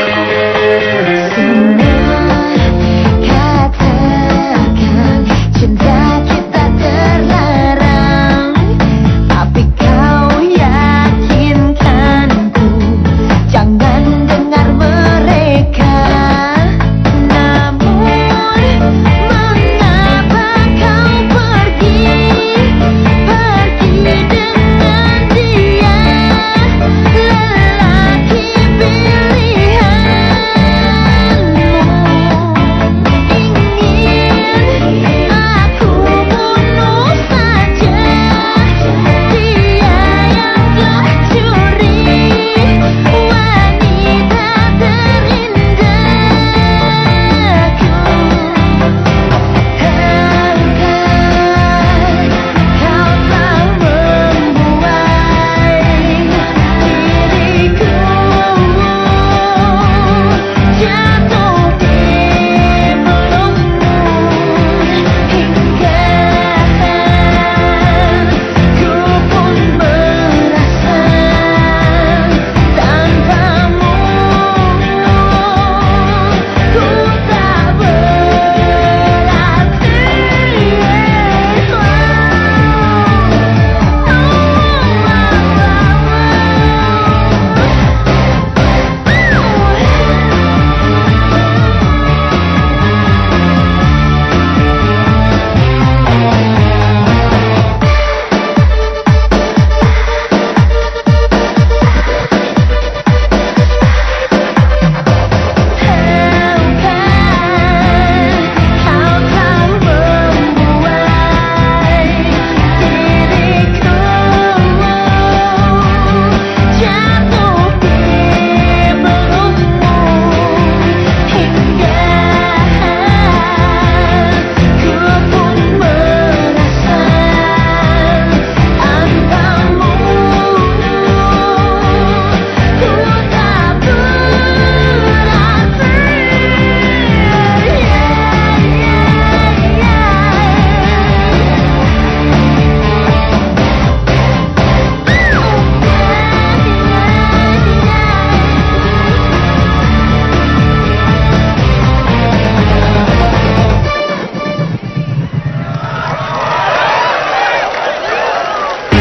哦。